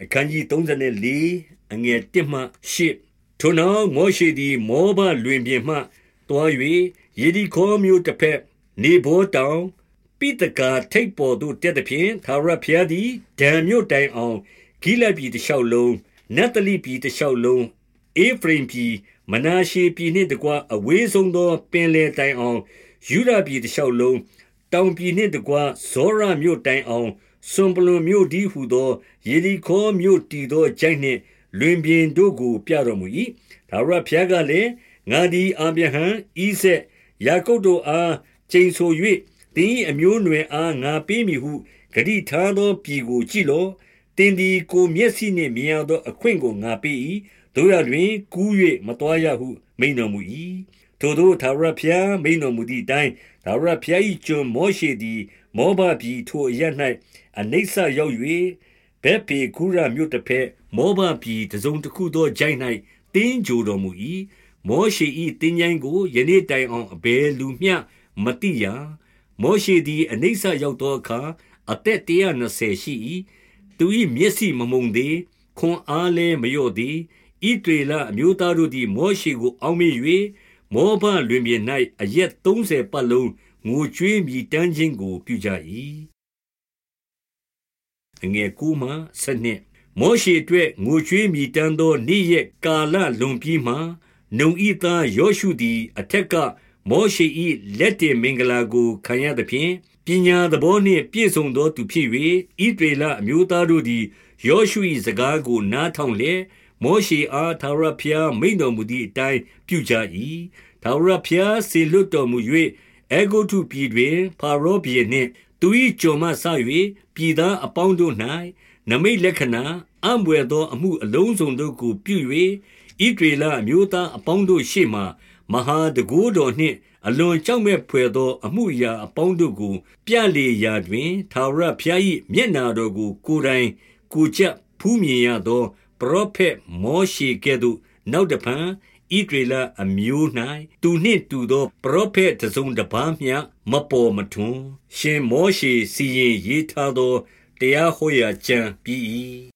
အခန်းကြီး34အငယ်1မှ8ထိုနောက်မောရှေသည်မောဘလွင်ပြင်မှတွား၍ယေဒီခေါမြို့တစ်ဖက်နေဘောတောင်ပိတကာထိတ်ပေါ်သို့တက်သည်ဖြင့်သာရဖျားသည်ဒံမြို့တိုင်အောင်ဂိလပြည်တစ်လျှောက်လုံးနတ်တလိပြည်တစ်လျှောက်လုံးအေဖရင်ပြည်မနာရှေပြည်နှင့်တကွအဝေးဆုံးသောပင်လယ်တိုင်အောင်ယူဒပြည်တစ်လျှောက်လုံးတောင်ပြည်နှင့်တကွဇောရမြို့တိုင်အောင် စွန်ပလွန်မြို့ဒီဟုသောယေရီခေါမြို့တည်သောကြိုက်နှင့် လွင်ပြင်တို့ကို ပြတော်မူ၏ဒါဝရဖျားကလည်းငါသည်အာဗြဟံဣဆက်ယာကုပ်တို့အားချိန်ဆို၍တင်းအမျိုးနွယ်အားငါပေးမည်ဟုဂတိထားသောပြည်ကိုကြည့်လောတင်းဒီကိုမျက်စိနှင့်မြင်ရသောအခွင့်ကိုငါပေး၏တို့ရတွင်ကူး၍မတော်ရဟုမိန်တော်မူ၏ ထိုတို့သာရဖျားမိန်တော်မူသည့်အတိုင်းသာရဖျား၏ကျွန်မောရှေသည် မောဘပြည်ထိုအရ၌အနိစ္စရောက်၍ဘက်ပေကူရမြို့တစ်ဖက်မောဘပြည်တစုံတစ်ခုသောဂျိုင်း၌တင်းကြိုတော်မူ၏မောရှေ၏တင်းញိုင်းကိုယနေ့တိုင်အောင်အဘယ်လူမျှမတိရမောရှေသည်အနိစ္စရောက်သောအခါအသက်120ရှိ၏သူ၏မျက်စိမမုံသေးခွန်အားလည်းမလျော့သေးဣဒေလအမျိုးသားတို့သည်မောရှေကိုအောက်မေ့၍ မောဘလွင်ပြင်၌အရက်30ပတ်လုံးငိုကြွေးမြည်တမ်းခြင်းကိုပြုကြ၏အငယ်ကူမှစနစ်မောရှေအတွက်ငိုကြွေးမြည်တမ်းသောနေ့ရက်ကာလလွန်ပြီးမှနုံဤသားယောရှုသည် အထက်ကမောရှေ၏လက်တင်မင်္ဂလာကိုခံရသဖြင့်ပညာသဘောနှင့်ပြည့်စုံသောသူဖြစ်၍ဣဒေလအမျိုးသားတို့သည်ယောရှု၏စကားကိုနားထောင်လျက် မောရှေအားသာရဖျားမိန်တော်မူသည့်အတိုင်းပြုကြ၏သာရဖျားစေလွတ်တော်မူ၍အေဂုတုပြည်တွင်ဖာရောဘီနှင့်သူ၏ကျွန်မဆ၍ပြည်သားအပေါင်းတို့၌နမိတ်လက္ခဏာအံ့ဘွယ်သောအမှုအလုံးစုံတို့ကိုပြု၍ဣဒေလအမျိုးသားအပေါင်းတို့ရှေ့မှမဟာတကိုးတော်နှင့်အလွန်ကြောက်မဲ့ဖွယ်သော အမှုအရာအပေါင်းတို့ကို ပြလေရာတွင်သာရဖျား၏မျက်နာတော်ကို ကိုယ်တိုင်ကိုချက်ဖူးမြင်ရသော ပရောဖက်မောရှေကဲ့သို့နောက်တဖန်ဣဒရေလအမျိုး၌သူနှင့်တူသောပရောဖက်တစုံတပါးမျှမပေါ်မထွန်းရှင်မောရှေစီရင်ရေးထားသောတရားဟောရာကျမ်းပြီး၏